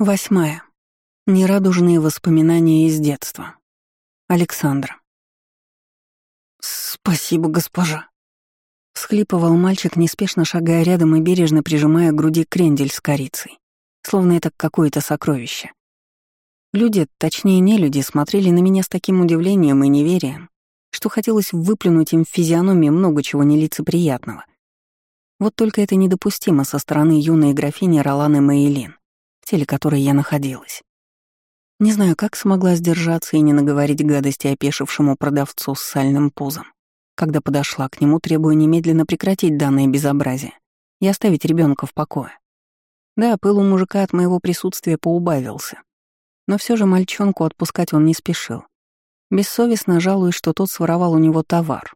Восьмая. Нерадужные воспоминания из детства. Александра. «Спасибо, госпожа», — всхлипывал мальчик, неспешно шагая рядом и бережно прижимая к груди крендель с корицей, словно это какое-то сокровище. Люди, точнее не люди, смотрели на меня с таким удивлением и неверием, что хотелось выплюнуть им в физиономии много чего нелицеприятного. Вот только это недопустимо со стороны юной графини Роланы Мейлин теле которой я находилась. Не знаю, как смогла сдержаться и не наговорить гадости опешившему продавцу с сальным пузом, когда подошла к нему, требуя немедленно прекратить данное безобразие и оставить ребенка в покое. Да, пыл у мужика от моего присутствия поубавился, но все же мальчонку отпускать он не спешил. Бессовестно жалуясь, что тот своровал у него товар.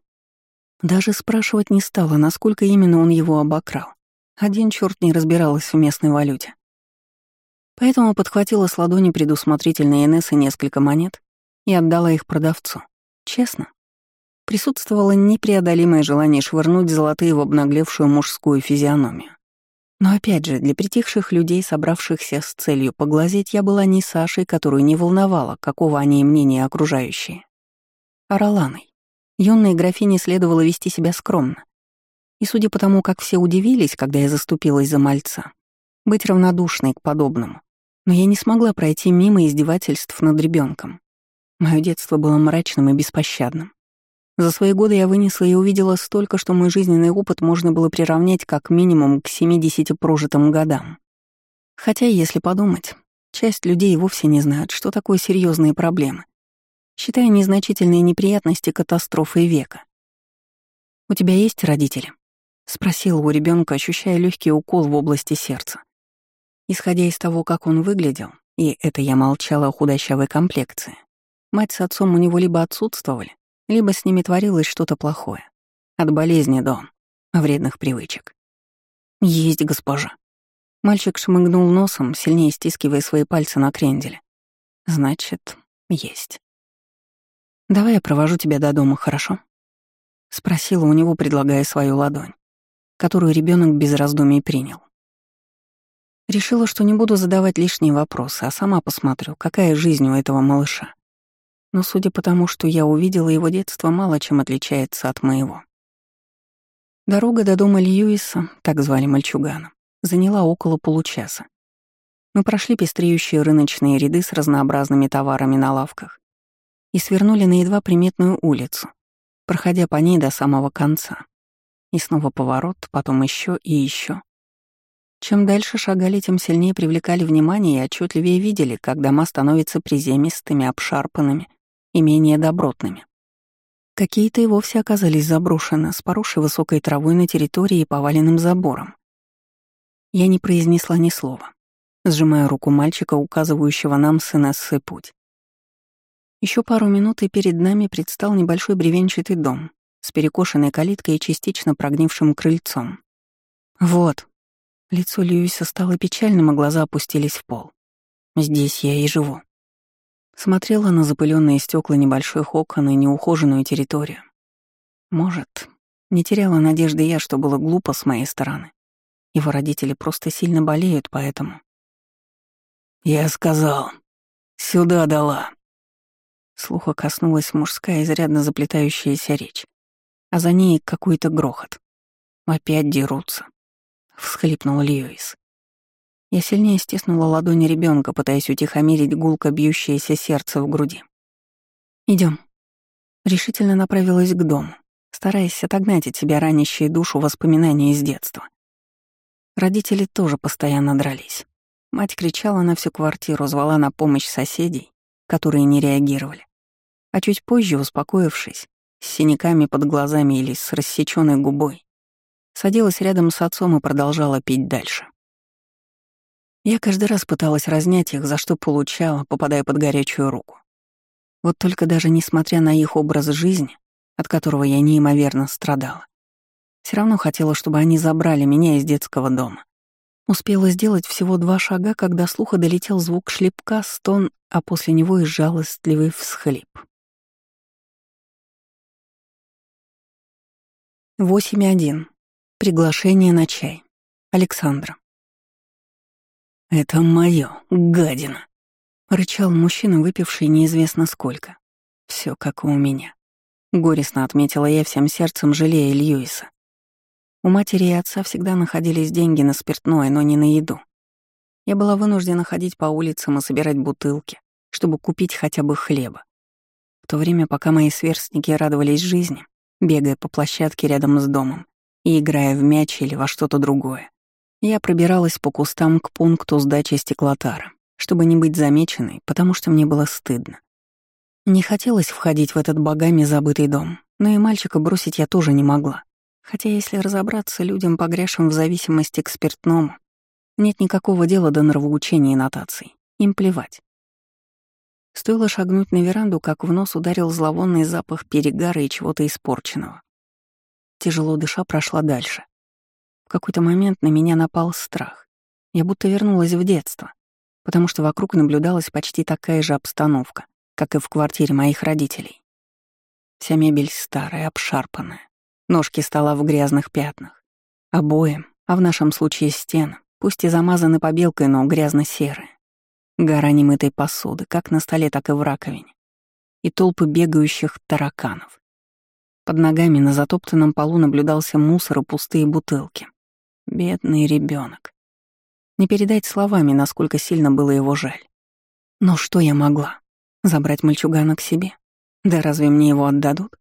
Даже спрашивать не стала, насколько именно он его обокрал. Один черт не разбиралась в местной валюте. Поэтому подхватила с ладони предусмотрительной Инессы несколько монет и отдала их продавцу. Честно. Присутствовало непреодолимое желание швырнуть золотые в обнаглевшую мужскую физиономию. Но опять же, для притихших людей, собравшихся с целью поглазеть, я была не Сашей, которую не волновало, какого они и мнения окружающие, а Роланой. Юной графине следовало вести себя скромно. И судя по тому, как все удивились, когда я заступилась за мальца, быть равнодушной к подобному. Но я не смогла пройти мимо издевательств над ребенком. Мое детство было мрачным и беспощадным. За свои годы я вынесла и увидела столько, что мой жизненный опыт можно было приравнять как минимум к 70 прожитым годам. Хотя, если подумать, часть людей вовсе не знают, что такое серьезные проблемы, считая незначительные неприятности катастрофой века. «У тебя есть родители?» — спросила у ребенка, ощущая легкий укол в области сердца. Исходя из того, как он выглядел, и это я молчала о худощавой комплекции, мать с отцом у него либо отсутствовали, либо с ними творилось что-то плохое. От болезни до вредных привычек. «Есть, госпожа». Мальчик шмыгнул носом, сильнее стискивая свои пальцы на кренделе. «Значит, есть». «Давай я провожу тебя до дома, хорошо?» Спросила у него, предлагая свою ладонь, которую ребенок без раздумий принял. Решила, что не буду задавать лишние вопросы, а сама посмотрю, какая жизнь у этого малыша. Но судя по тому, что я увидела, его детство мало чем отличается от моего. Дорога до дома Льюиса, так звали мальчугана, заняла около получаса. Мы прошли пестреющие рыночные ряды с разнообразными товарами на лавках и свернули на едва приметную улицу, проходя по ней до самого конца. И снова поворот, потом еще и еще. Чем дальше шагали, тем сильнее привлекали внимание и отчетливее видели, как дома становятся приземистыми, обшарпанными и менее добротными. Какие-то и вовсе оказались заброшены, с поросшей высокой травой на территории и поваленным забором. Я не произнесла ни слова, сжимая руку мальчика, указывающего нам с Инессой путь. Еще пару минут, и перед нами предстал небольшой бревенчатый дом с перекошенной калиткой и частично прогнившим крыльцом. «Вот», Лицо Льюиса стало печальным, а глаза опустились в пол. Здесь я и живу. Смотрела на запыленные стекла небольших окон и неухоженную территорию. Может, не теряла надежды я, что было глупо с моей стороны. Его родители просто сильно болеют, поэтому... «Я сказал, сюда дала». Слуха коснулась мужская, изрядно заплетающаяся речь, а за ней какой-то грохот. Опять дерутся. — всхлипнул Льюис. Я сильнее стиснула ладони ребенка, пытаясь утихомирить гулко бьющееся сердце в груди. Идем. Решительно направилась к дому, стараясь отогнать от себя ранящие душу воспоминания из детства. Родители тоже постоянно дрались. Мать кричала на всю квартиру, звала на помощь соседей, которые не реагировали. А чуть позже, успокоившись, с синяками под глазами или с рассеченной губой, Садилась рядом с отцом и продолжала пить дальше. Я каждый раз пыталась разнять их, за что получала, попадая под горячую руку. Вот только даже несмотря на их образ жизни, от которого я неимоверно страдала, все равно хотела, чтобы они забрали меня из детского дома. Успела сделать всего два шага, когда слуха долетел звук шлепка, стон, а после него и жалостливый всхлип. Восемь один. Приглашение на чай. Александра. «Это моё, гадина!» — рычал мужчина, выпивший неизвестно сколько. Все как и у меня. Горестно отметила я всем сердцем, жалея Льюиса. У матери и отца всегда находились деньги на спиртное, но не на еду. Я была вынуждена ходить по улицам и собирать бутылки, чтобы купить хотя бы хлеба. В то время, пока мои сверстники радовались жизни, бегая по площадке рядом с домом и играя в мяч или во что-то другое, я пробиралась по кустам к пункту сдачи стеклотара, чтобы не быть замеченной, потому что мне было стыдно. Не хотелось входить в этот богами забытый дом, но и мальчика бросить я тоже не могла. Хотя, если разобраться людям, погрязшим в зависимости к спиртному, нет никакого дела до нравоучений и нотаций. Им плевать. Стоило шагнуть на веранду, как в нос ударил зловонный запах перегара и чего-то испорченного. Тяжело дыша прошла дальше. В какой-то момент на меня напал страх. Я будто вернулась в детство, потому что вокруг наблюдалась почти такая же обстановка, как и в квартире моих родителей. Вся мебель старая, обшарпанная. Ножки стола в грязных пятнах. Обои, а в нашем случае стены, пусть и замазаны побелкой, но грязно-серые. Гора немытой посуды, как на столе, так и в раковине. И толпы бегающих тараканов. Под ногами на затоптанном полу наблюдался мусор и пустые бутылки. Бедный ребенок. Не передать словами, насколько сильно было его жаль. Но что я могла? Забрать мальчугана к себе? Да разве мне его отдадут?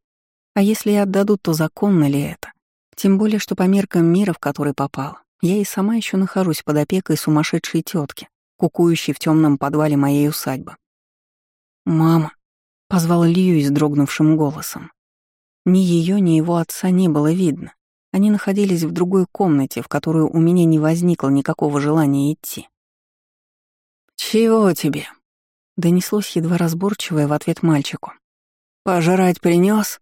А если и отдадут, то законно ли это? Тем более, что по меркам мира, в который попала, я и сама еще нахожусь под опекой сумасшедшей тетки, кукующей в темном подвале моей усадьбы. «Мама», — позвал Льюис дрогнувшим голосом. Ни ее, ни его отца не было видно. Они находились в другой комнате, в которую у меня не возникло никакого желания идти. «Чего тебе?» — донеслось едва разборчивое в ответ мальчику. «Пожрать принес?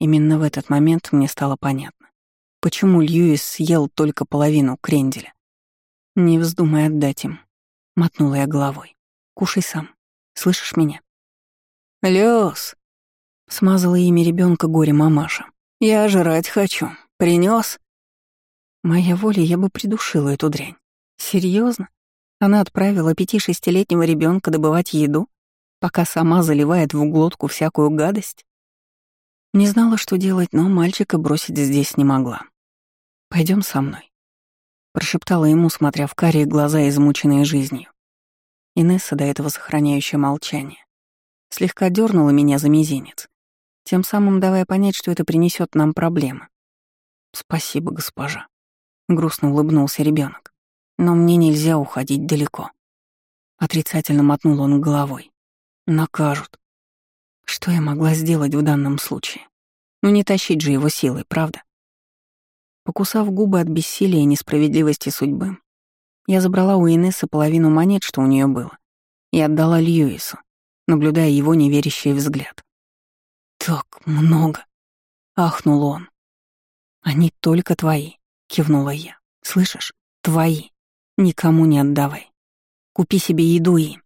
Именно в этот момент мне стало понятно, почему Льюис съел только половину кренделя. «Не вздумай отдать им», — мотнула я головой. «Кушай сам. Слышишь меня?» «Лёс!» — смазала имя ребенка горе мамаша. «Я жрать хочу. Принес? Моя воля, я бы придушила эту дрянь. Серьезно? Она отправила пяти-шестилетнего ребенка добывать еду, пока сама заливает в глотку всякую гадость? Не знала, что делать, но мальчика бросить здесь не могла. Пойдем со мной», — прошептала ему, смотря в карие глаза, измученные жизнью. Инесса, до этого сохраняющая молчание, слегка дернула меня за мизинец, тем самым давая понять, что это принесет нам проблемы. «Спасибо, госпожа», — грустно улыбнулся ребенок. «Но мне нельзя уходить далеко». Отрицательно мотнул он головой. «Накажут. Что я могла сделать в данном случае? Ну не тащить же его силой, правда? Покусав губы от бессилия и несправедливости судьбы, я забрала у Инессы половину монет, что у нее было, и отдала Льюису, наблюдая его неверящий взгляд. «Так много!» — ахнул он. «Они только твои», — кивнула я. «Слышишь? Твои. Никому не отдавай. Купи себе еду и...»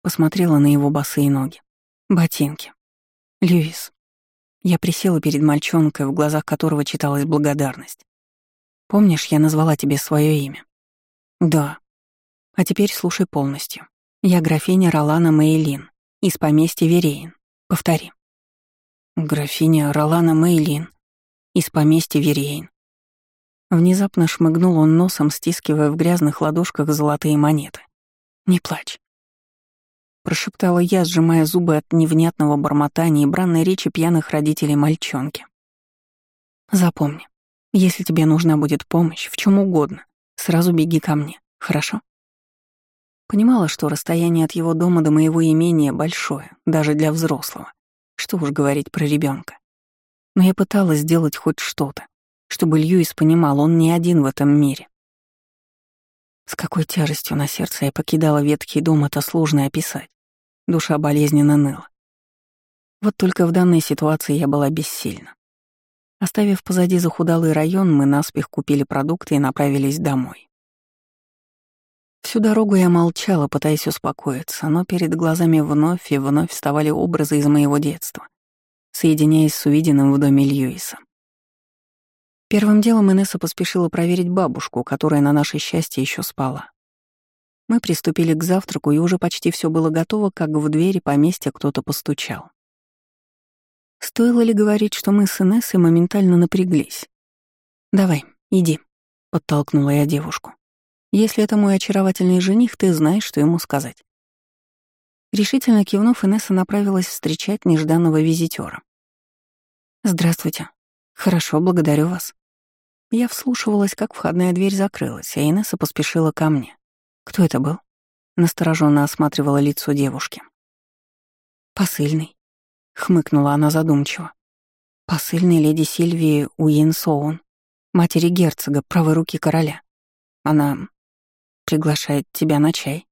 Посмотрела на его босые ноги. Ботинки. Льюис. Я присела перед мальчонкой, в глазах которого читалась благодарность. Помнишь, я назвала тебе свое имя? Да. А теперь слушай полностью. Я графиня Ролана Мейлин из поместья Вереин. Повтори. Графиня Ролана Мейлин из поместья Вереин. Внезапно шмыгнул он носом, стискивая в грязных ладошках золотые монеты. «Не плачь. — прошептала я, сжимая зубы от невнятного бормотания и бранной речи пьяных родителей мальчонки. «Запомни, если тебе нужна будет помощь в чем угодно, сразу беги ко мне, хорошо?» Понимала, что расстояние от его дома до моего имения большое, даже для взрослого. Что уж говорить про ребенка. Но я пыталась сделать хоть что-то, чтобы Льюис понимал, он не один в этом мире. С какой тяжестью на сердце я покидала ветхий дом, это сложно описать. Душа болезненно ныла. Вот только в данной ситуации я была бессильна. Оставив позади захудалый район, мы наспех купили продукты и направились домой. Всю дорогу я молчала, пытаясь успокоиться, но перед глазами вновь и вновь вставали образы из моего детства, соединяясь с увиденным в доме Льюиса. Первым делом Инесса поспешила проверить бабушку, которая на наше счастье еще спала. Мы приступили к завтраку, и уже почти все было готово, как в двери поместья кто-то постучал. Стоило ли говорить, что мы с Инессой моментально напряглись? «Давай, иди», — подтолкнула я девушку. «Если это мой очаровательный жених, ты знаешь, что ему сказать». Решительно кивнув, Инесса направилась встречать нежданного визитера. «Здравствуйте. Хорошо, благодарю вас». Я вслушивалась, как входная дверь закрылась, а Инесса поспешила ко мне. «Кто это был?» Настороженно осматривала лицо девушки. «Посыльный», — хмыкнула она задумчиво. «Посыльный леди Сильвии Уинсоун, матери герцога, правой руки короля. Она приглашает тебя на чай».